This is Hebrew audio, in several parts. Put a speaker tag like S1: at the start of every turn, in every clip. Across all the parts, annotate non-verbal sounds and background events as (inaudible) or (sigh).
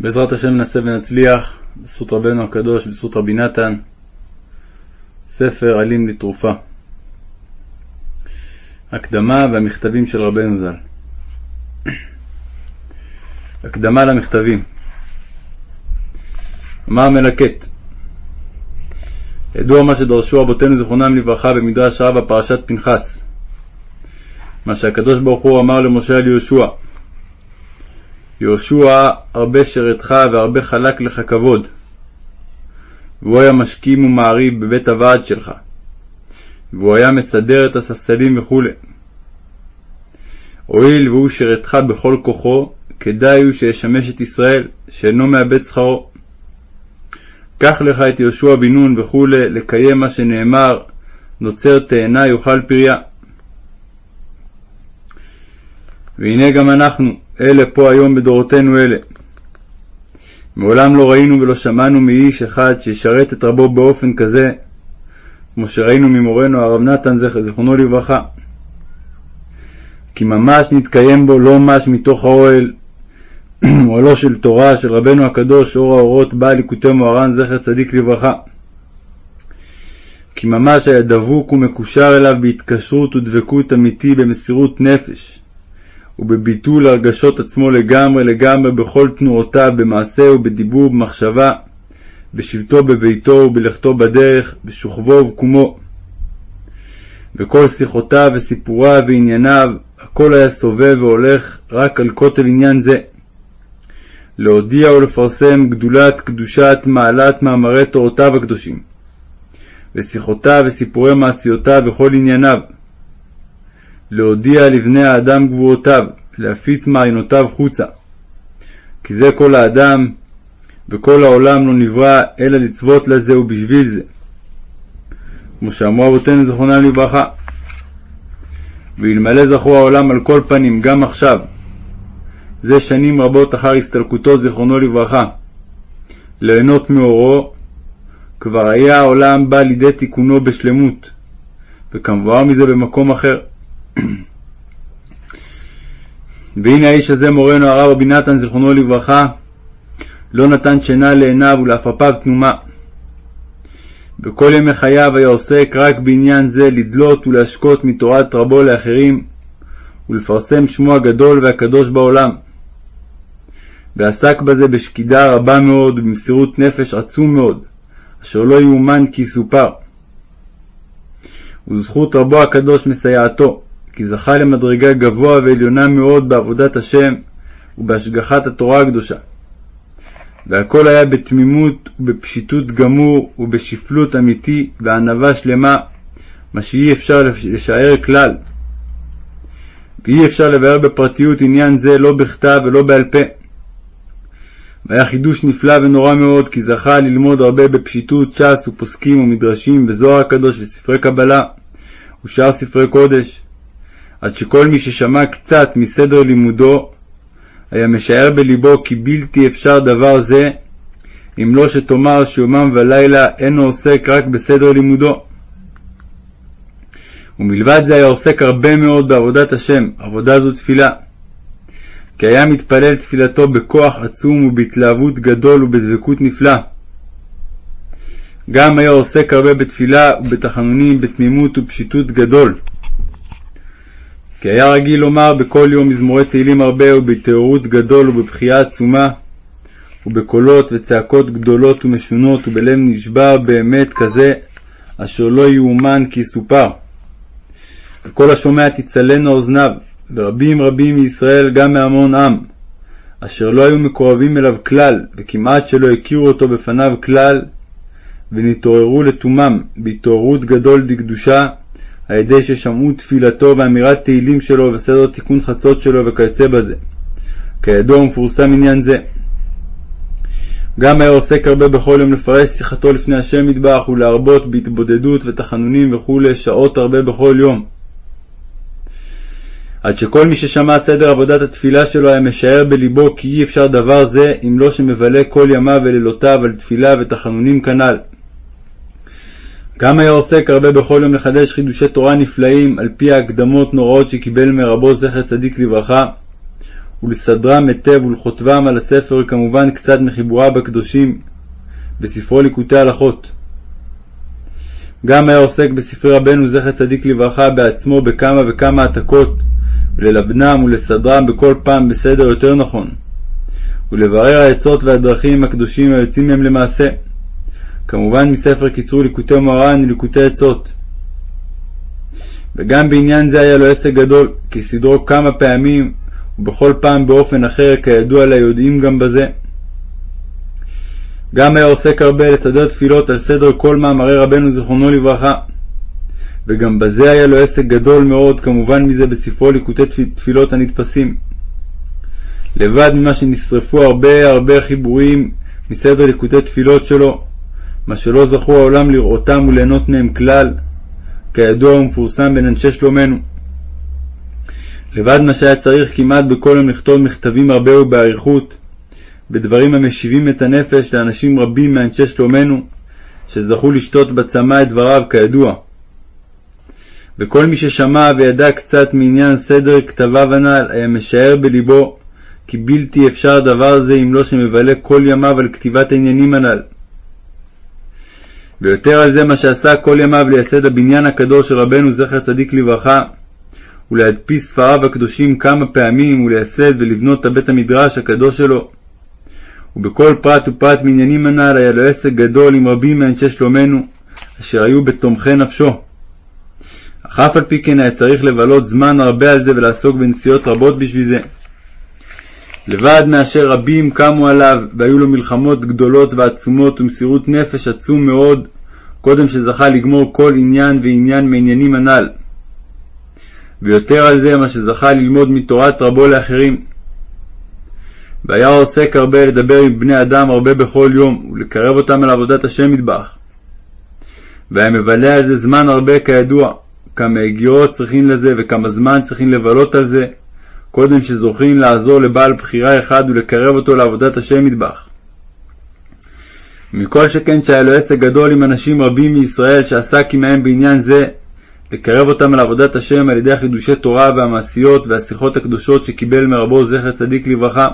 S1: בעזרת השם ננסה ונצליח, בזכות רבנו הקדוש, בזכות רבי נתן, ספר עלים לתרופה. הקדמה והמכתבים של רבנו ז"ל. הקדמה למכתבים. אמר מלקט ידוע מה שדרשו רבותינו זיכרונם לברכה במדרש רבה פרשת פנחס. מה שהקדוש ברוך הוא אמר למשה על יהושע יהושע הרבה שרתך והרבה חלק לך כבוד. והוא היה משכים ומעריב בבית הוועד שלך. והוא היה מסדר את הספסלים וכו'. הואיל והוא שרתך בכל כוחו, כדאי הוא שישמש את ישראל, שאינו מאבד שכרו. קח לך את יהושע בן נון וכו', לקיים מה שנאמר, נוצר תאנה יאכל פריה. והנה גם אנחנו, אלה פה היום בדורותינו אלה. מעולם לא ראינו ולא שמענו מאיש אחד שישרת את רבו באופן כזה, כמו שראינו ממורנו הרב נתן זכרונו לברכה. כי ממש נתקיים בו לא מש מתוך האוהל, (clears throat) אוהלו של תורה של רבנו הקדוש אור האורות בעל ליקוטי מוהר"ן זכר צדיק לברכה. כי ממש היה דבוק ומקושר אליו בהתקשרות ודבקות אמיתי במסירות נפש, ובביטול הרגשות עצמו לגמרי לגמרי בכל תנועותיו, במעשה ובדיבור ובמחשבה, בשבתו בביתו ובלכתו בדרך, בשוכבו ובקומו. וכל שיחותיו וסיפוריו וענייניו, הכל היה סובב והולך רק על כותל עניין זה. להודיע ולפרסם גדולת, קדושת, מעלת מאמרי תורותיו הקדושים, ושיחותיו וסיפורי מעשיותיו וכל ענייניו, להודיע לבני האדם גבורותיו, להפיץ מעיינותיו חוצה. כי זה כל האדם וכל העולם לא נברא אלא לצוות לזה ובשביל זה. כמו שאמרו אבותינו זכרונם לברכה. ואלמלא זכו העולם על כל פנים, גם עכשיו, זה שנים רבות אחר הסתלקותו זיכרונו לברכה, ליהנות מאורו, כבר היה העולם בא לידי תיקונו בשלמות, וכמבואר מזה במקום אחר. (clears throat) והנה האיש הזה מורנו הרב רבי נתן זיכרונו לברכה לא נתן שינה לעיניו ולעפעפיו תנומה. בכל ימי חייו היה עוסק רק בעניין זה לדלות ולהשקות מתורת רבו לאחרים ולפרסם שמו הגדול והקדוש בעולם. ועסק בזה בשקידה רבה מאוד ובמסירות נפש עצום מאוד, אשר לא יאומן כי יסופר. וזכות רבו הקדוש מסייעתו, כי זכה למדרגה גבוה ועליונה מאוד בעבודת השם ובהשגחת התורה הקדושה. והכל היה בתמימות ובפשיטות גמור ובשפלות אמיתי וענווה שלמה, מה שאי אפשר לשער כלל. ואי אפשר לבאר בפרטיות עניין זה לא בכתב ולא בעל פה. והיה חידוש נפלא ונורא מאוד, כי זכה ללמוד הרבה בפשיטות ש"ס ופוסקים ומדרשים וזוהר הקדוש וספרי קבלה ושאר ספרי קודש, עד שכל מי ששמע קצת מסדר לימודו, היה משער בלבו כי בלתי אפשר דבר זה, אם לא שתאמר שיומם ולילה אינו עוסק רק בסדר לימודו. ומלבד זה היה עוסק הרבה מאוד בעבודת השם, עבודה זו תפילה. כי היה מתפלל תפילתו בכוח עצום ובהתלהבות גדול ובדבקות נפלאה. גם היה עוסק הרבה בתפילה ובתחנונים בתמימות ופשיטות גדול. כי היה רגיל לומר בכל יום מזמורי תהילים הרבה ובטהרות גדול ובבכייה עצומה ובקולות וצעקות גדולות ומשונות ובלב נשבר באמת כזה אשר לא יאומן כי יסופר. וכל השומע תצלנה אוזניו ורבים רבים מישראל גם מהמון עם אשר לא היו מקורבים אליו כלל וכמעט שלא הכירו אותו בפניו כלל ונתעוררו לתומם בהתעוררות גדול דקדושה על ידי ששמעו תפילתו ואמירת תהילים שלו וסדר תיקון חצות שלו וכיוצא בזה. כידוע ומפורסם עניין זה. גם היה עוסק הרבה בכל יום לפרש שיחתו לפני השם מטבח ולהרבות בהתבודדות ותחנונים וכולי שעות הרבה בכל יום. עד שכל מי ששמע סדר עבודת התפילה שלו היה משער בלבו כי אי אפשר דבר זה אם לא שמבלה כל ימיו ולילותיו על תפילה ותחנונים כנ"ל. גם היה עוסק הרבה בכל יום לחדש חידושי תורה נפלאים על פי ההקדמות נוראות שקיבל מרבו זכר צדיק לברכה, ולסדרם היטב ולכותבם על הספר וכמובן קצת מחיבוריו הקדושים בספרו ליקוטי הלכות. גם היה עוסק בספרי רבנו זכר צדיק לברכה בעצמו בכמה וכמה העתקות, וללבנם ולסדרם בכל פעם בסדר יותר נכון, ולברר העצות והדרכים הקדושים היוצאים מהם למעשה, כמובן מספר קיצור ליקוטי מוהר"ן וליקוטי עצות. וגם בעניין זה היה לו עסק גדול, כי סדרו כמה פעמים, ובכל פעם באופן אחר, כידוע ליודעים גם בזה. גם היה עוסק הרבה לסדר תפילות על סדר כל מאמרי רבנו זיכרונו לברכה. וגם בזה היה לו עסק גדול מאוד, כמובן מזה בספרו ליקוטי תפילות הנתפסים. לבד ממה שנשרפו הרבה הרבה חיבורים מסדר ליקוטי תפילות שלו, מה שלא זכו העולם לראותם וליהנות מהם כלל, כידוע ומפורסם בין אנשי שלומנו. לבד מה שהיה צריך כמעט בכל יום לכתוב מכתבים הרבה ובאריכות, בדברים המשיבים את הנפש לאנשים רבים מאנשי שלומנו, שזכו לשתות בצמא את דבריו כידוע. וכל מי ששמע וידע קצת מעניין סדר כתביו הנ"ל, היה משער בלבו כי בלתי אפשר דבר זה אם לא שמבלה כל ימיו על כתיבת העניינים הנ"ל. ויותר על זה מה שעשה כל ימיו לייסד הבניין הקדוש של רבנו זכר צדיק לברכה, ולהדפיס ספריו הקדושים כמה פעמים, ולייסד ולבנות את הבית המדרש הקדוש שלו. ובכל פרט ופרט מעניינים הנ"ל היה לו עסק גדול עם רבים מאנשי שלומנו, אשר היו בתומכי נפשו. אך אף על פי כן היה צריך לבלות זמן הרבה על זה ולעסוק בנסיעות רבות בשביל זה. לבד מאשר רבים קמו עליו, והיו לו מלחמות גדולות ועצומות ומסירות נפש עצום מאוד, קודם שזכה לגמור כל עניין ועניין מעניינים הנ"ל. ויותר על זה מה שזכה ללמוד מתורת רבו לאחרים. והיה עוסק הרבה לדבר עם בני אדם הרבה בכל יום, ולקרב אותם אל עבודת השם מטבח. והיה מבלה על זה זמן הרבה כידוע, כמה הגיעות צריכים לזה וכמה זמן צריכים לבלות על זה, קודם שזוכים לעזור לבעל בחירה אחד ולקרב אותו לעבודת השם מטבח. מכל שכן שהיה לו עסק גדול עם אנשים רבים מישראל שעסק עמהם בעניין זה, לקרב אותם לעבודת השם על ידי החידושי תורה והמעשיות והשיחות הקדושות שקיבל מרבו זכר צדיק לברכה.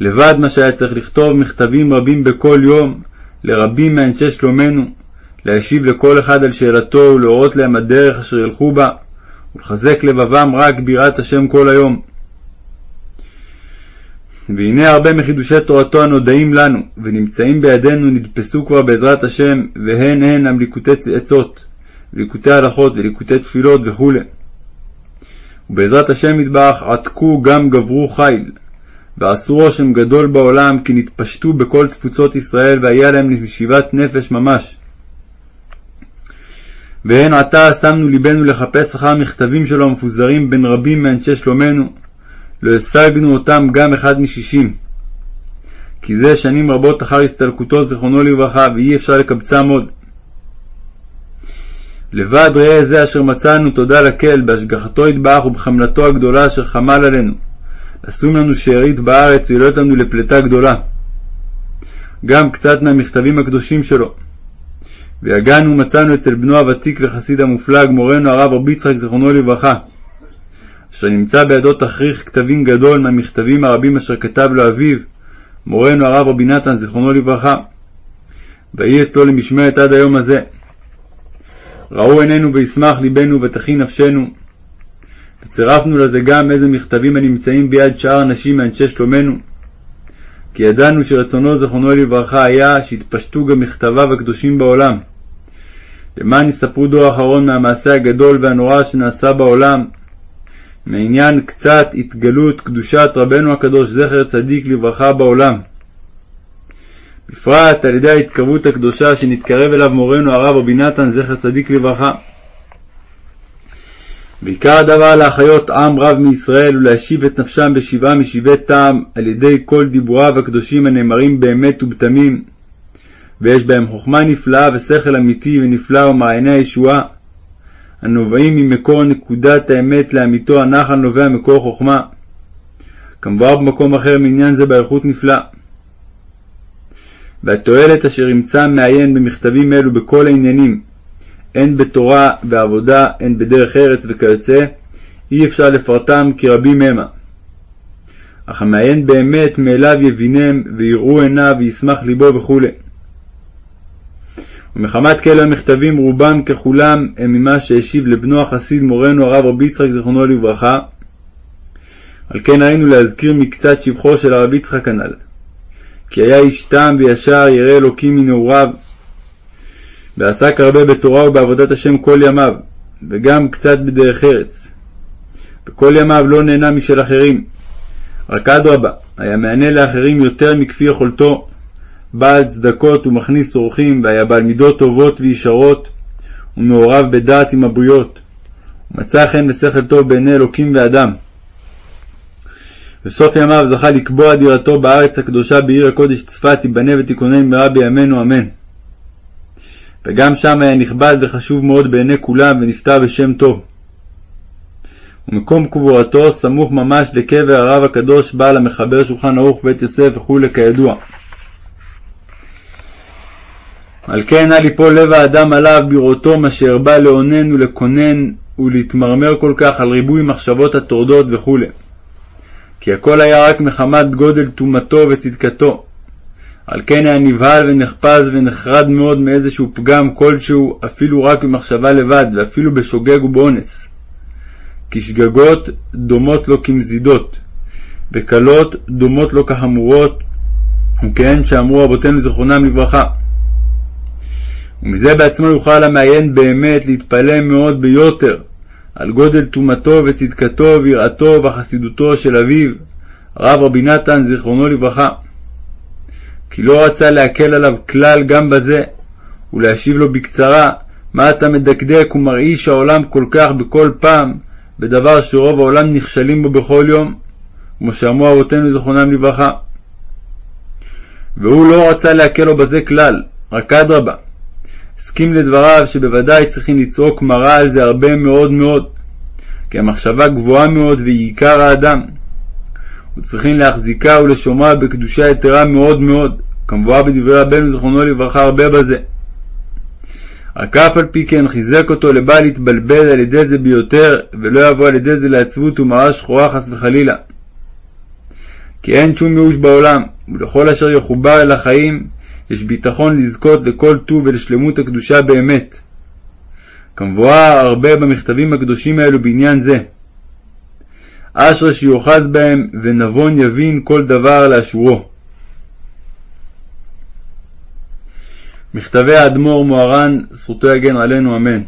S1: לבד מה שהיה צריך לכתוב מכתבים רבים בכל יום לרבים מאנשי שלומנו, להשיב לכל אחד על שאלתו ולהורות להם הדרך אשר ילכו בה, ולחזק לבבם רק ביראת השם כל היום. והנה הרבה מחידושי תורתו הנודעים לנו, ונמצאים בידינו נדפסו כבר בעזרת השם, והן הן המליקוטי עצות, וליקוטי הלכות, וליקוטי תפילות וכו'. ובעזרת השם מטבח עתקו גם גברו חיל, ועשו רושם גדול בעולם, כי נתפשטו בכל תפוצות ישראל, והיה להם למשיבת נפש ממש. והן עתה שמנו ליבנו לחפש אחר המכתבים שלו המפוזרים בין רבים מאנשי שלומנו, לא השגנו אותם גם אחד משישים. כי זה שנים רבות אחר הסתלקותו זיכרונו לברכה, ואי אפשר לקבצם עוד. לבד ראה זה אשר מצאנו תודה לקל בהשגחתו יתברך ובחמלתו הגדולה אשר חמל עלינו. לשום לנו שארית בארץ ולהיות לנו לפלטה גדולה. גם קצת מהמכתבים הקדושים שלו. ויגענו ומצאנו אצל בנו הוותיק וחסיד המופלג, מורנו הרב רבי יצחק זיכרונו לברכה, אשר נמצא בידו תכריך כתבים גדול מהמכתבים הרבים אשר כתב לו אביו, מורנו הרב רבי נתן זיכרונו לברכה, ויהי אצלו למשמרת עד היום הזה. ראו עינינו וישמח ליבנו ותכין נפשנו. וצירפנו לזה גם איזה מכתבים הנמצאים ביד שאר אנשים מאנשי שלומנו. כי ידענו שרצונו זכרונו לברכה היה שיתפשטו גם מכתביו הקדושים בעולם. למען יספרו דור אחרון מהמעשה הגדול והנורא שנעשה בעולם, מעניין קצת התגלות קדושת רבנו הקדוש זכר צדיק לברכה בעולם. בפרט על ידי ההתקרבות הקדושה שנתקרב אליו מורנו הרב רבי נתן זכר צדיק לברכה. ועיקר הדבר להחיות עם רב מישראל ולהשיב את נפשם בשבעה משבעי טעם על ידי כל דיבוריו הקדושים הנאמרים באמת ובתמים, ויש בהם חוכמה נפלאה ושכל אמיתי ונפלא ומעייני הישועה, הנובעים ממקור נקודת האמת לאמיתו הנחל נובע מקור חוכמה. כמובן במקום אחר מעניין זה באריכות נפלא. והתועלת אשר ימצא מעיין במכתבים אלו בכל העניינים, הן בתורה, בעבודה, הן בדרך ארץ וכיוצא, אי אפשר לפרטם כי רבים המה. אך המעיין באמת מאליו יבינם, ויראו עיניו, וישמח ליבו וכו'. ומחמת כאלה המכתבים רובם ככולם הם ממה שהשיב לבנו החסיד מורנו הרב רבי יצחק זיכרונו לברכה. על כן ראינו להזכיר מקצת שבחו של הרב יצחק הנ"ל. כי היה איש תם וישר ירא אלוקים מנעוריו, ועסק הרבה בתורה ובעבודת השם כל ימיו, וגם קצת בדרך ארץ. וכל ימיו לא נהנה משל אחרים. רק אדרבה, היה מענה לאחרים יותר מכפי יכולתו, בעל צדקות ומכניס אורחים, והיה בעל מידות טובות וישרות, ומעורב בדעת עם הבריות. ומצא חן ושכל טוב בעיני אלוקים ואדם. בסוף ימיו זכה לקבוע דירתו בארץ הקדושה בעיר הקודש צפת, תיבנה ותיכונן במהרה בימינו אמן. וגם שם היה נכבד וחשוב מאוד בעיני כולם, ונפטר בשם טוב. ומקום קבורתו סמוך ממש לקבר הרב הקדוש בעל המחבר שולחן ערוך בית יוסף וכולי כידוע. על כן אל יפול לב האדם עליו בראותו מה שהרבה לאונן ולקונן ולהתמרמר כל כך על ריבוי מחשבות הטורדות וכו'. כי הכל היה רק מחמת גודל טומאתו וצדקתו. על כן היה נבהל ונחפז ונחרד מאוד מאיזשהו פגם כלשהו, אפילו רק במחשבה לבד, ואפילו בשוגג ובאונס. כי שגגות דומות לו כמזידות, וקלות דומות לו כחמורות, וכן שאמרו רבותינו זיכרונם לברכה. ומזה בעצמו יוכל המעיין באמת להתפלא מאוד ביותר על גודל טומאתו וצדקתו ויראתו וחסידותו של אביו, הרב רבי נתן זיכרונו לברכה. כי לא רצה להקל עליו כלל גם בזה, ולהשיב לו בקצרה, מה אתה מדקדק ומרעיש העולם כל כך בכל פעם, בדבר שרוב העולם נכשלים בו בכל יום, כמו שאמרו אבותינו זיכרונם לברכה. והוא לא רצה להקל לו בזה כלל, רק אדרבה, הסכים לדבריו שבוודאי צריכים לצעוק מרה על זה הרבה מאוד מאוד, כי המחשבה גבוהה מאוד והיא עיקר האדם. וצריכים להחזיקה ולשומרה בקדושה יתרה מאוד מאוד, כמבואר בדברי רבנו זכרונו לברכה הרבה בזה. רק אף על פי כן חיזק אותו לבל להתבלבל על ידי זה ביותר, ולא יבוא על ידי זה לעצבות ומראה שחורה חס וחלילה. כי אין שום ייאוש בעולם, ולכל אשר יחובר אל החיים, יש ביטחון לזכות לכל טוב ולשלמות הקדושה באמת. כמבואר הרבה במכתבים הקדושים האלו בעניין זה. אשרי שיוחז בהם, ונבון יבין כל דבר לאשורו. מכתבי האדמו"ר מוהר"ן, זכותו יגן עלינו אמן.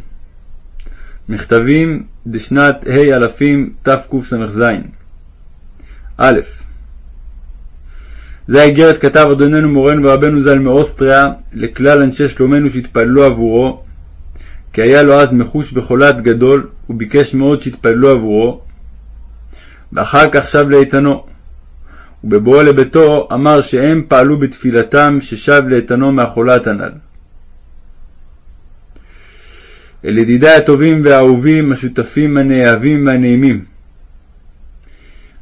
S1: מכתבים דשנת ה' אלפים תקס"ז א. זה האיגרת כתב אדוננו מורנו ורבנו ז"ל מאוסטריה לכלל אנשי שלומנו שהתפללו עבורו, כי היה לו אז מחוש בחולת גדול, וביקש מאוד שיתפללו עבורו, ואחר כך שב לאיתנו. ובבואו לביתו אמר שהם פעלו בתפילתם ששב לאיתנו מהחולת הנ"ל. אל ידידיי הטובים והאהובים, השותפים הנאהבים והנעימים,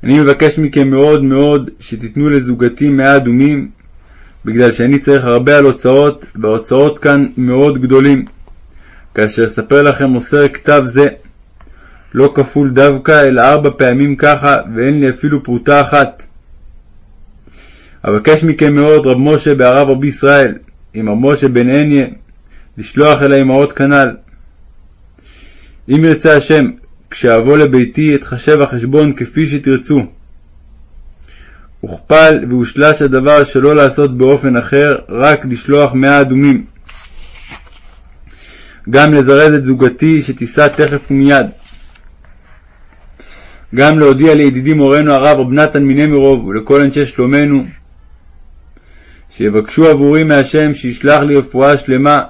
S1: אני מבקש מכם מאוד מאוד שתיתנו לזוגתי מאה אדומים, בגלל שאני צריך הרבה על הוצאות, וההוצאות כאן מאוד גדולים. כאשר אספר לכם מוסר כתב זה, לא כפול דווקא, אלא ארבע פעמים ככה, ואין לי אפילו פרוטה אחת. אבקש מכם מאוד, רב משה והרב רבי ישראל, עם רב משה בן עניה, לשלוח אל האמהות כנ"ל. אם ירצה השם, כשאבוא לביתי אתחשב החשבון כפי שתרצו. הוכפל והושלש הדבר שלא לעשות באופן אחר, רק לשלוח מאה אדומים. גם לזרז את זוגתי שתיסע תכף ומיד. גם להודיע לידידי מורנו הרב רב נתן מנמירוב ולכל אנשי שלומנו שיבקשו עבורי מהשם שישלח לי רפואה שלמה.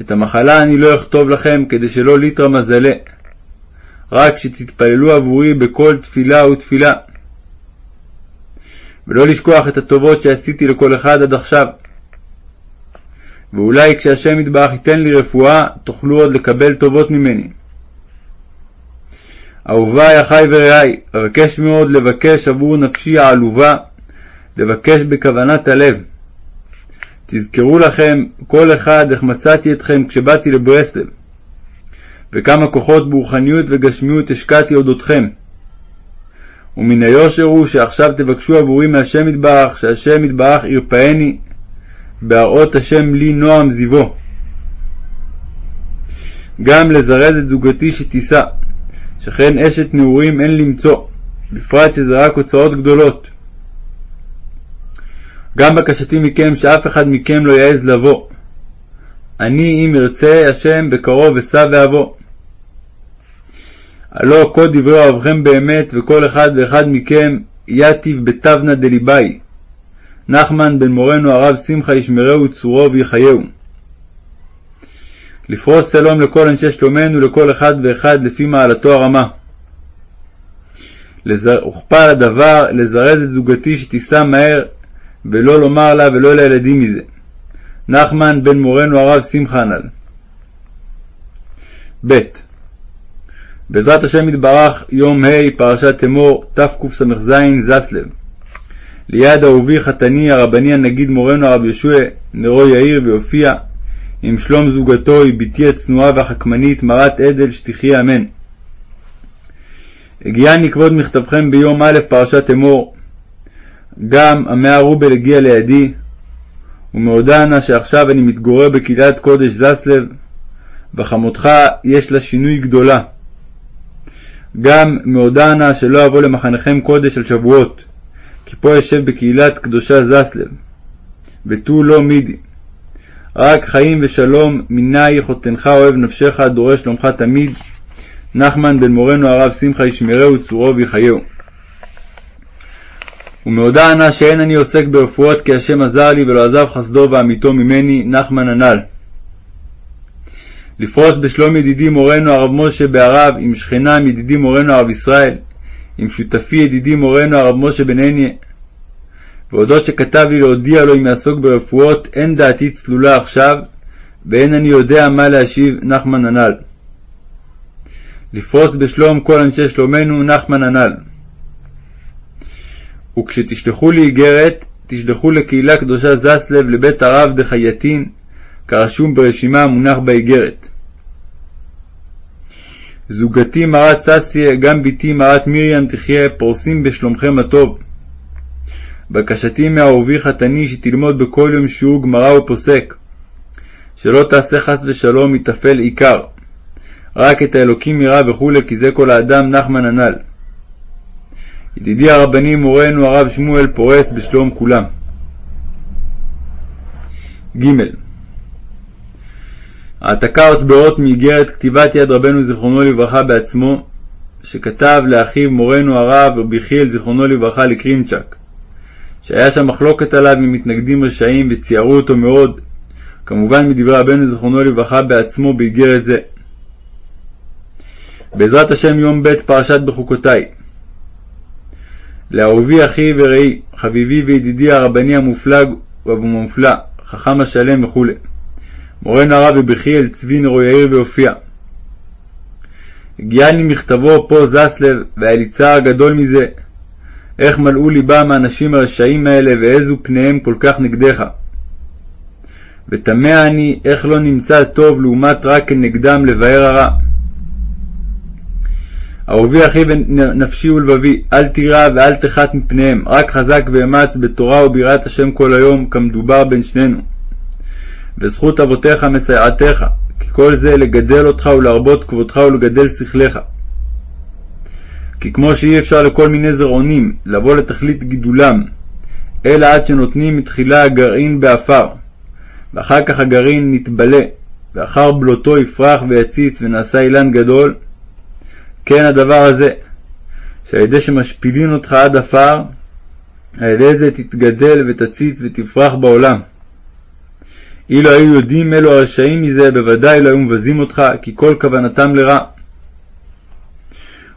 S1: את המחלה אני לא אכתוב לכם כדי שלא ליטרא מזלה. רק שתתפללו עבורי בכל תפילה ותפילה. ולא לשכוח את הטובות שעשיתי לכל אחד עד עכשיו. ואולי כשהשם יתברך ייתן לי רפואה, תוכלו עוד לקבל טובות ממני. אהוביי, אחי ורעי, אבקש מאוד לבקש עבור נפשי העלובה, לבקש בכוונת הלב. תזכרו לכם, כל אחד, איך מצאתי אתכם כשבאתי לברסלב. וכמה כוחות ברוחניות וגשמיות השקעתי אודותכם. ומן היושר הוא שעכשיו תבקשו עבורי מהשם יתברך, שהשם יתברך ירפאני, בהראות השם לי נועם זיוו. גם לזרז את זוגתי שתישא, שכן אשת נעורים אין למצוא, בפרט שזה רק הוצאות גדולות. גם בקשתי מכם שאף אחד מכם לא יעז לבוא. אני אם ירצה השם בקרוב אשא ואבוא. הלא כל דברי אוהבכם באמת וכל אחד ואחד מכם יתיב בתבנא דליבאי. נחמן בן מורנו הרב שמחה ישמרהו צורו ויחייהו. לפרוס שלום לכל אנשי שלומנו, לכל אחד ואחד לפי מעלתו הרמה. הוכפל הדבר לזרז את זוגתי שתישא מהר, ולא לומר לה ולא לילדים מזה. נחמן בן מורנו הרב שמחה הנ"ל. ב. בעזרת השם יתברך, יום ה' פרשת אמור, תקס"ז זסלב. ליד אהובי חתני הרבני הנגיד מורנו הרב ישוע, נרו יאיר ויופיע, עם שלום זוגתו, היא בתי הצנועה והחכמנית, מרת עדל, שתחיה אמן. הגיעני כבוד מכתבכם ביום א' פרשת אמור. גם המאה רובל הגיע לידי, ומעודה נא שעכשיו אני מתגורר בקהילת קודש זסלב, וחמותך יש לה שינוי גדולה. גם מעודה נא שלא אבוא למחניכם קודש על שבועות, כי פה יושב בקהילת קדושה זסלב, ותו לא מידי. רק חיים ושלום מנאי חותנך אוהב נפשך דורש שלומך תמיד. נחמן בן מורנו הרב שמחה ישמרהו צורו ויחייהו. ומעודה ענה שאין אני עוסק ברפואות כי השם עזר לי ולא עזב חסדו ואמיתו ממני, נחמן הנ"ל. לפרוס בשלום ידידי מורנו הרב משה בערב, עם שכנם ידידי מורנו הרב ישראל, עם שותפי ידידי מורנו הרב משה בן עניה. והודות שכתב לי להודיע לו אם יעסוק ברפואות, אין דעתי צלולה עכשיו, ואין אני יודע מה להשיב נחמן הנ"ל. לפרוס בשלום כל אנשי שלומנו נחמן הנ"ל. וכשתשלחו לי איגרת, תשלחו לקהילה קדושה זסלב לבית הרב דחייטין, כרשום ברשימה המונח באיגרת. זוגתי מרת ססיה, גם בתי מרת מרים תחיה, פורסים בשלומכם הטוב. בקשתי מאהובי חתני שתלמוד בכל יום שיעור גמרא ופוסק, שלא תעשה חס ושלום יטפל עיקר, רק את האלוקים ירא וכולי, כי זה כל האדם נחמן הנ"ל. ידידי הרבני מורנו הרב שמואל פורס בשלום כולם. ג. העתקה הוטבעות מאיגרת כתיבת יד רבנו זיכרונו לברכה בעצמו, שכתב לאחיו מורנו הרב רבי חיאל זיכרונו לברכה לקרימצ'ק, שהיה שם מחלוקת עליו ממתנגדים רשעים וציערו אותו מאוד, כמובן מדברי רבנו זיכרונו לברכה בעצמו באיגרת זה. בעזרת השם יום ב' פרשת בחוקותיי לאהובי אחי ורעי, חביבי וידידי הרבני המופלג והמופלא, חכם השלם וכו'. מורנו הרב יבחיאל צבי נרו יאיר ויופיע. הגיעני מכתבו פה זסלב, והיה לי צער גדול מזה. איך מלאו ליבם האנשים הרשעים האלה, ואיזו פניהם כל כך נגדך. ותמה אני איך לא נמצא טוב לעומת רק כנגדם לבאר הרע. אהובי אחי ונפשי ולבבי, אל תירא ואל תחת מפניהם, רק חזק ואמץ בתורה וביראת השם כל היום, כמדובר בין שנינו. וזכות אבותיך מסייעתך, כי כל זה לגדל אותך ולהרבות כבודך ולגדל שכלך. כי כמו שאי אפשר לכל מיני זרעונים לבוא לתכלית גידולם, אלא עד שנותנים מתחילה הגרעין בעפר, ואחר כך הגרעין נתבלה, ואחר בלותו יפרח ויציץ ונעשה אילן גדול, כן הדבר הזה, שעל ידי שמשפילין אותך עד עפר, על ידי זה תתגדל ותציץ ותפרח בעולם. אילו היו יודעים אלו הרשעים מזה, בוודאי לא היו מבזים אותך, כי כל כוונתם לרע.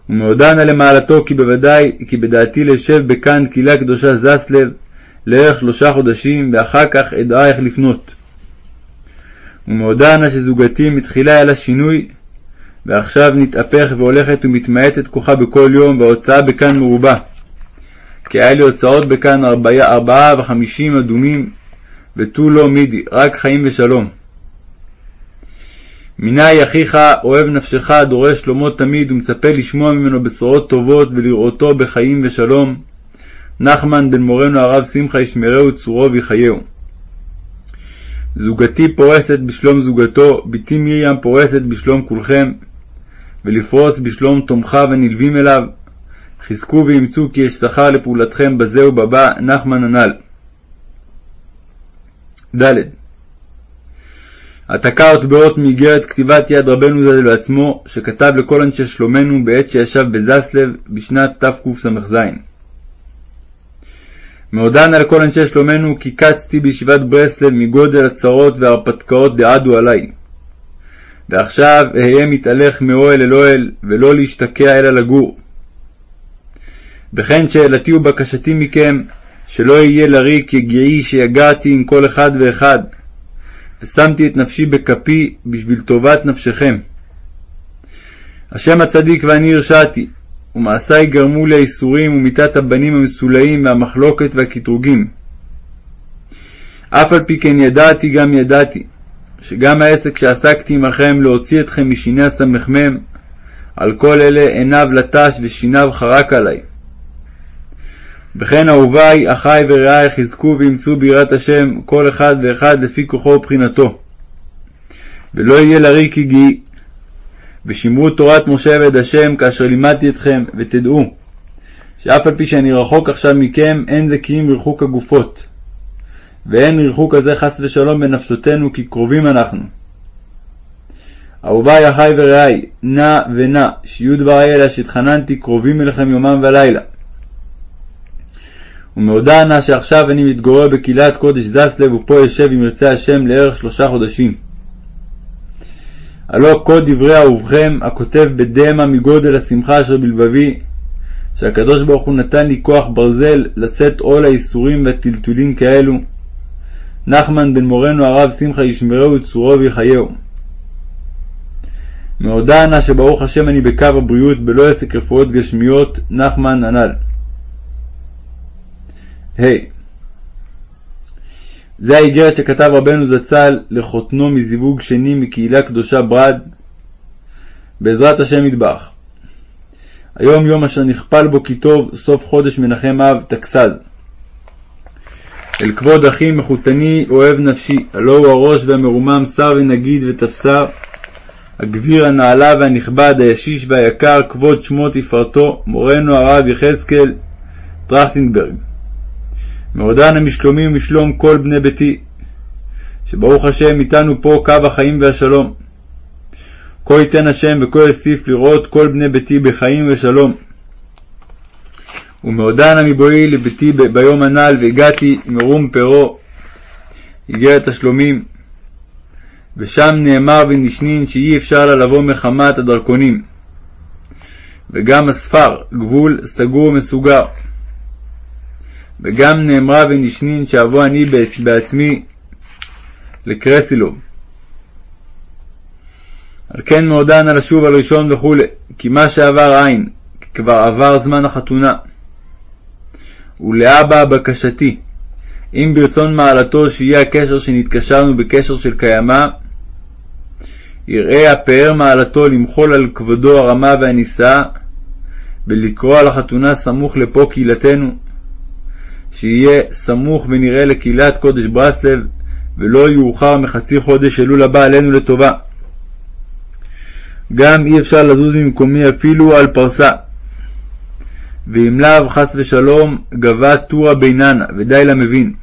S1: ומעודנה למעלתו, כי בוודאי, כי בדעתי לשב בכאן קהילה קדושה זסלב, לערך שלושה חודשים, ואחר כך אדעה איך לפנות. ומעודנה שזוגתי מתחילה היה לה שינוי, ועכשיו נתהפך והולכת ומתמעטת כוחה בכל יום, וההוצאה בכאן מרובה. כי היה לי הוצאות בכאן ארבעה, וחמישים אדומים, ותו לא מידי, רק חיים ושלום. מנאי אחיך אוהב נפשך דורש שלמה תמיד ומצפה לשמוע ממנו בשורות טובות ולראותו בחיים ושלום. נחמן בן מורנו הרב שמחה ישמרהו צורו ויחייהו. זוגתי פורסת בשלום זוגתו, בתי מרים פורסת בשלום כולכם, ולפרוס בשלום תומכיו הנלווים אליו. חזקו ואימצו כי יש שכר לפעולתכם בזה ובבא, נחמן הנ"ל. ד. עתקה הוטבעות מאיגרת כתיבת יד רבנו ז"ל בעצמו, שכתב לכל אנשי שלומנו בעת שישב בזסלב בשנת תקס"ז. מעודן על כל אנשי שלומנו כי קצתי בישיבת ברסלב מגודל הצרות וההרפתקאות דעדו עלי. ועכשיו אהיה מתהלך מאוהל אל אוהל, ולא להשתקע אלא לגור. וכן שאלתי ובקשתי מכם, שלא יהיה לריק יגיעי שיגעתי עם כל אחד ואחד, ושמתי את נפשי בכפי בשביל טובת נפשכם. השם הצדיק ואני הרשעתי, ומעשיי גרמו לי הייסורים ומיתת הבנים המסולאים והמחלוקת והקטרוגים. אף על פי כן ידעתי גם ידעתי, שגם העסק שעסקתי עמכם להוציא אתכם משיני הסמ"ם, על כל אלה עיניו לטש ושיניו חרק עלי. וכן אהובי, אחי ורעי חזקו ואימצו ביראת השם, כל אחד ואחד לפי כוחו ובחינתו. ולא יהיה לריק יגיעי, ושמרו תורת משה ועד השם כאשר לימדתי אתכם, ותדעו שאף על פי שאני רחוק עכשיו מכם, אין זה כי אם ריחוק הגופות. ואין ריחוק הזה חס ושלום בנפשותנו, כי קרובים אנחנו. אהובי אחי ורעי, נא ונא, שיהיו דברי אלה שהתחננתי קרובים אליכם יומם ולילה. ומעודה נא שעכשיו אני מתגורר בקהילת קודש זסלב, ופה יושב אם ירצה השם לערך שלושה חודשים. הלא כה דברי אהובכם, הכותב בדמע מגודל השמחה אשר בלבבי, שהקדוש ברוך הוא נתן לי כוח ברזל לשאת עול האיסורים והטלטולים כאלו. נחמן בן מורנו הרב שמחה ישמרהו צורו ויחייהו. מעודה נא שברוך השם אני בקו הבריאות בלא עסק רפואות גשמיות, נחמן הנ"ל. ה. זה האיגרת שכתב רבנו זצ"ל לחותנו מזיווג שני מקהילה קדושה ברד, בעזרת השם ידבח. היום יום אשר נכפל בו כי טוב, סוף חודש מנחם אב, תקסז. אל כבוד אחי מחותני אוהב נפשי, הלא הוא הראש והמרומם שר ונגיד ותפסר, הגביר הנעלה והנכבד, הישיש והיקר, כבוד שמו תפארתו, מורנו הרב יחזקאל טרכטנברג. מעודן המשלומי ומשלום כל בני ביתי, שברוך השם איתנו פה קו החיים והשלום. כה ייתן השם וכה יוסיף לראות כל בני ביתי בחיים ושלום. ומעודן מבואי לביתי ביום הנ"ל והגעתי מרום פרו, איגרת השלומים, ושם נאמר ונשנין שאי אפשר לה לבוא מחמת הדרכונים. וגם הספר, גבול סגור ומסוגר. וגם נאמרה ונשנין שאבוא אני בעצמי לקרסילוב. על כן מעודן על השוב על ראשון וכו', כי מה שעבר אין, כבר עבר זמן החתונה. ולאבא בקשתי, אם ברצון מעלתו שיהיה הקשר שנתקשרנו בקשר של קיימא, יראה הפאר מעלתו למחול על כבודו הרמה והנישאה, ולקרוא על החתונה סמוך לפה קהילתנו, שיהיה סמוך ונראה לקהילת קודש ברסלב, ולא יאוחר מחצי חודש אלול הבא עלינו לטובה. גם אי אפשר לזוז ממקומי אפילו על פרסה. ואם לאו חס ושלום גבה טורה ביננה, ודי למבין.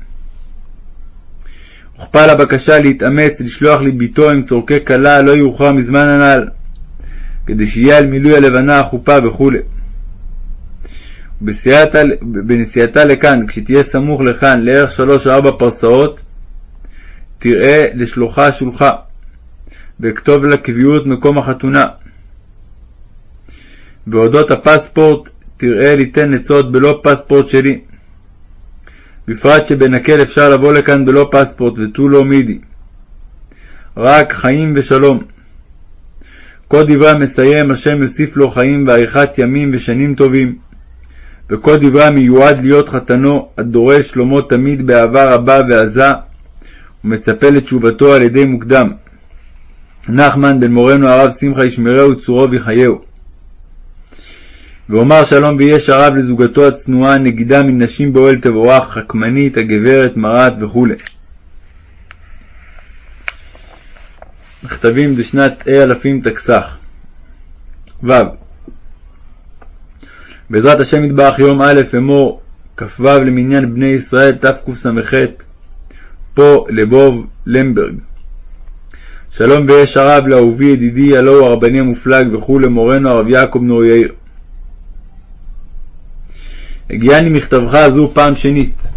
S1: הוכפל הבקשה להתאמץ לשלוח לי ביתו עם צורכי כלה לא יאוחר מזמן הנ"ל, כדי שיהיה על מילוי הלבנה החופה וכו'. בנסיעתה לכאן, כשתהיה סמוך לכאן לערך שלוש או ארבע פרסאות, תראה לשלוחה שולחה, וכתוב לה קביעות מקום החתונה. ואודות הפספורט, תראה ליתן עצות בלא פספורט שלי. בפרט שבנקל אפשר לבוא לכאן בלא פספורט ותו לא מידי. רק חיים ושלום. כל דברי המסיים, השם יוסיף לו חיים ואריכת ימים ושנים טובים. וכל דברי המיועד להיות חתנו, הדורש שלמה תמיד באהבה רבה ועזה, ומצפה לתשובתו על ידי מוקדם. נחמן בן מורנו הרב שמחה ישמרהו צורו ויחייהו. ואומר שלום ויהיה שרב לזוגתו הצנועה, נגידה מנשים באוהל תבורך, חכמנית, הגברת, מרת וכו'. מכתבים דשנת ה אלפים תקס"ח ו. בעזרת השם יתברך יום א' אמור כ"ו למניין בני ישראל תקס"ח פה לבוב למברג שלום ויש הרב לאהובי ידידי הלא הוא הרבני המופלג וכו' למורנו הרב יעקב נור יאיר הגיעני מכתבך זו פעם שנית.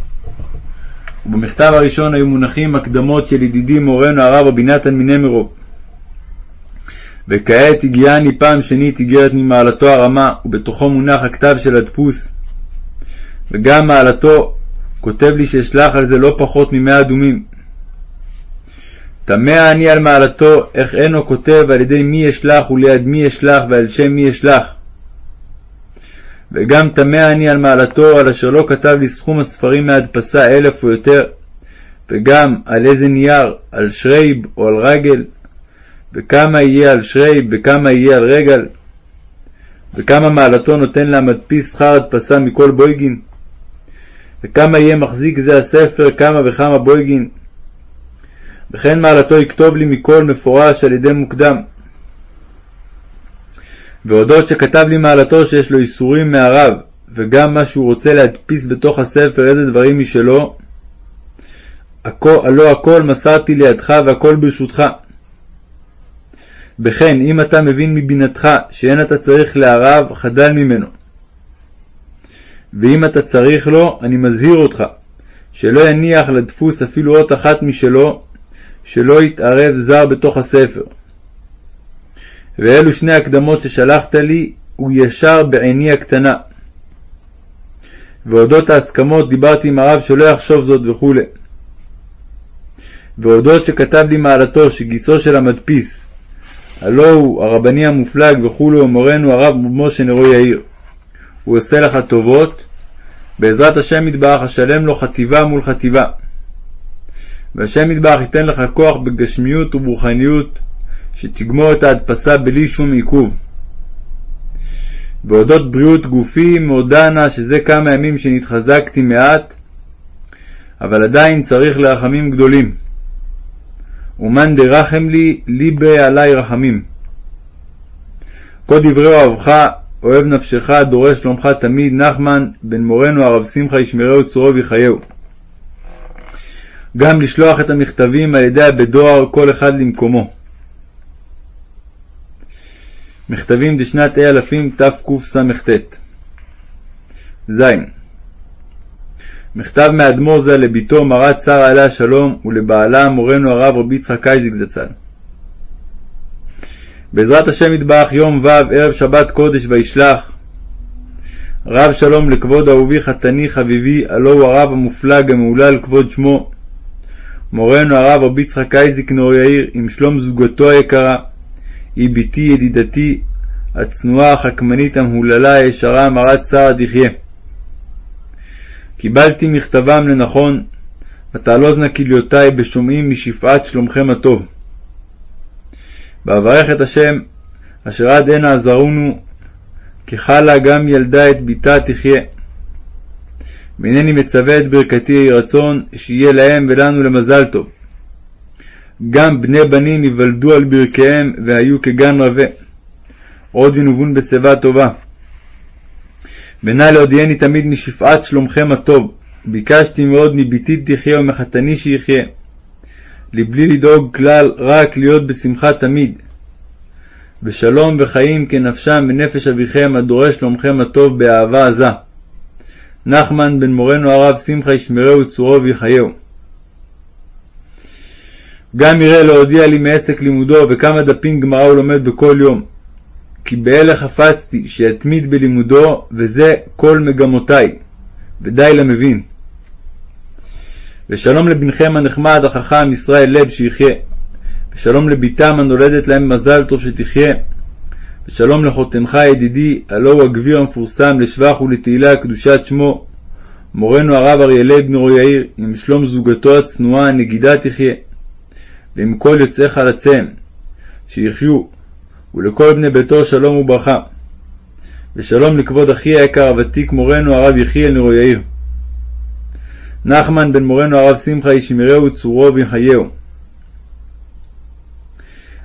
S1: ובמכתב הראשון היו מונחים הקדמות של ידידי מורנו הרב רבי נתן מנמרוב. וכעת הגיעני פעם שנית איגרת ממעלתו הרמה, ובתוכו מונח הכתב של הדפוס. וגם מעלתו כותב לי שאשלח על זה לא פחות ממאה אדומים. תמה אני על מעלתו, איך אינו כותב על ידי מי אשלח וליד מי אשלח ועל שם מי אשלח. וגם תמה אני על מעלתו, על אשר לא כתב לי סכום הספרים מהדפסה אלף או יותר, וגם על איזה נייר, על שרייב או על רגל, וכמה יהיה על שרייב וכמה יהיה על רגל, וכמה מעלתו נותן להמדפיס שכר הדפסה מכל בויגין, וכמה יהיה מחזיק זה הספר כמה וכמה בויגין, וכן מעלתו יכתוב לי מכל מפורש על ידי מוקדם. והודות שכתב לי מעלתו שיש לו איסורים מהרב, וגם מה שהוא רוצה להדפיס בתוך הספר איזה דברים משלו, הלא הכל מסרתי לידך והכל ברשותך. וכן, אם אתה מבין מבינתך שאין אתה צריך להרב, חדל ממנו. ואם אתה צריך לו, אני מזהיר אותך, שלא יניח לדפוס אפילו אות אחת משלו, שלא יתערב זר בתוך הספר. ואלו שני הקדמות ששלחת לי, הוא ישר בעיני הקטנה. ואודות ההסכמות דיברתי עם הרב שלא יחשוב זאת וכו'. ואודות שכתב לי מעלתו שגיסו של המדפיס, הלא הוא הרבני המופלג וכולו מורנו הרב משה נרו יאיר. הוא עושה לך טובות, בעזרת השם יתברך אשלם לו חטיבה מול חטיבה. והשם יתברך ייתן לך כוח בגשמיות וברוחניות, שתגמור את ההדפסה בלי שום עיכוב. ואודות בריאות גופי מודה נא שזה כמה ימים שנתחזקתי מעט, אבל עדיין צריך לרחמים גדולים. ומאן דרחם לי, ליבי עלי רחמים. כל דברי אוהבך, אוהב נפשך, דורש שלומך תמיד, נחמן, בן מורנו הרב שמחה ישמרהו צורו ויחייהו. גם לשלוח את המכתבים על ידי בדואר כל אחד למקומו. מכתבים דשנת ה אלפים תקס"ט ז. מכתב מאדמו"ר זה לביתו מרת שרה עליה שלום ולבעלה מורנו הרב רבי יצחק אייזיק זצ"ל. בעזרת השם יתברך יום ו' ערב שבת קודש וישלח רב שלום לכבוד אהובי חתני חביבי הלא הוא הרב המופלג המהולל כבוד שמו מורנו הרב רבי יצחק אייזיק נור יאיר עם שלום זוגתו היקרה היא בתי ידידתי הצנועה החכמנית המהוללה הישרה מרת שרה תחיה קיבלתי מכתבם לנכון, ותעלוז נא כליותי בשומעים משפעת שלומכם הטוב. ואברך את השם, אשר עד הנה עזרונו, כי חלה גם ילדה את בתה תחיה. והנני מצווה את ברכתי יהי רצון, שיהיה להם ולנו למזל טוב. גם בני בנים ייוולדו על ברכיהם, והיו כגן רבה. עוד ינובון בשיבה טובה. ונא להודיעני תמיד משפעת שלומכם הטוב. ביקשתי מאוד מבתי תחיה ומחתני שיחיה. לבלי לדאוג כלל, רק להיות בשמחה תמיד. בשלום וחיים כנפשם בנפש אביכם, הדורש שלומכם הטוב באהבה עזה. נחמן בן מורנו הרב שמחה ישמרהו צורו ויחייהו. גם יראה להודיע לי מעסק לימודו וכמה דפים גמרא הוא לומד בכל יום. כי באלה חפצתי שיתמיד בלימודו, וזה כל מגמותי, ודי למבין. ושלום לבנכם הנחמד החכם ישראל לב שיחיה, ושלום לבתם הנולדת להם מזל טוב שתחיה, ושלום לחותנך ידידי, הלא הוא הגביר המפורסם לשבח ולתהילה קדושת שמו, מורנו הרב אריה לב נור יאיר, עם שלום זוגתו הצנועה הנגידה תחיה, ועם כל יוצאיך לצם, שיחיו, ולכל בני ביתו שלום וברכה. ושלום לכבוד אחי היקר הוותיק מורנו הרב יחיאל נרו יאיר. נחמן בן מורנו הרב שמחה ישמרהו צורו ויחייהו.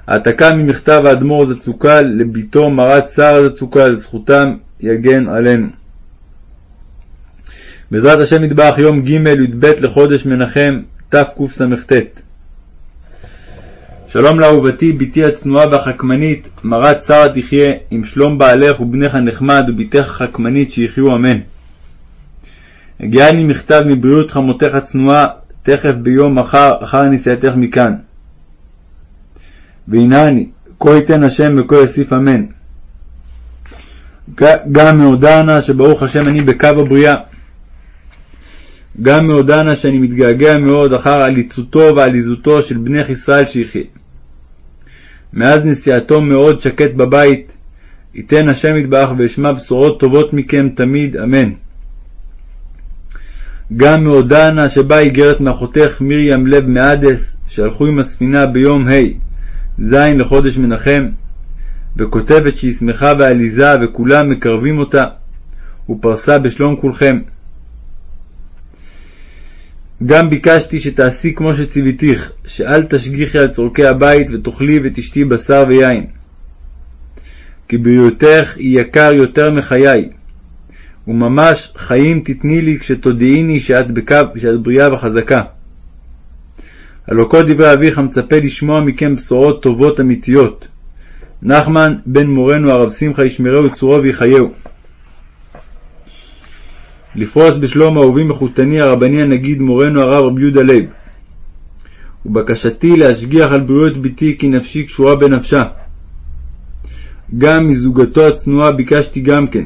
S1: העתקה ממכתב האדמו"ר זצוק"ל לביתו מרת שרה זצוק"ל, זכותם יגן עלינו. בעזרת השם יתברך יום ג' י"ב לחודש מנחם תקס"ט שלום לאהובתי, בתי הצנועה והחכמנית, מרת שרה תחיה, עם שלום בעלך ובנך הנחמד ובתך החכמנית שיחיו אמן. הגיעני מכתב מבריאות חמותך הצנועה, תכף ביום מחר, אחר נסיעתך מכאן. והנני, כה ייתן השם וכה יוסיף אמן. גם מעודנה שברוך השם אני בקו הבריאה. גם מעודנה שאני מתגעגע מאוד אחר עליצותו ועליזותו של בנך ישראל שיחיה. מאז נסיעתו מאוד שקט בבית, ייתן השם יתברך ואשמע בשורות טובות מכם תמיד, אמן. גם מעודנה שבאה איגרת מאחותך מרים לב מעדס, שהלכו עם הספינה ביום ה', ז' לחודש מנחם, וכותבת שהיא שמחה ועליזה וכולם מקרבים אותה, ופרסה בשלום כולכם. גם ביקשתי שתעשי כמו שציוויתיך, שאל תשגיחי על צורכי הבית ותאכלי ותשתי בשר ויין. כי בריאותך היא יקר יותר מחיי, וממש חיים תתני לי כשתודיעיני שאת בקו, שאת בריאה וחזקה. הלא כל ימי אביך מצפה לשמוע מכם בשורות טובות אמיתיות. נחמן בן מורנו הרב שמחה ישמרהו צורו ויחייהו. לפרוס בשלום אהובי מחותני הרבני הנגיד מורנו הרב רבי יהודה לייב. ובקשתי להשגיח על בריאות בתי כי נפשי קשורה בנפשה. גם מזוגתו הצנועה ביקשתי גם כן.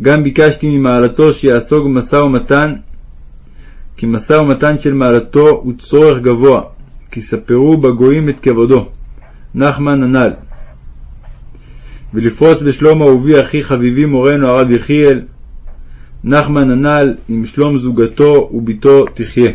S1: גם ביקשתי ממעלתו שיעסוק במשא ומתן, כי משא ומתן של מעלתו הוא צורך גבוה, כי ספרו בגויים את כבודו. נחמן הנ"ל. ולפרוס בשלום אהובי אחי חביבי מורנו הרב יחיאל, נחמן הנ"ל עם שלום זוגתו ובתו תחיה.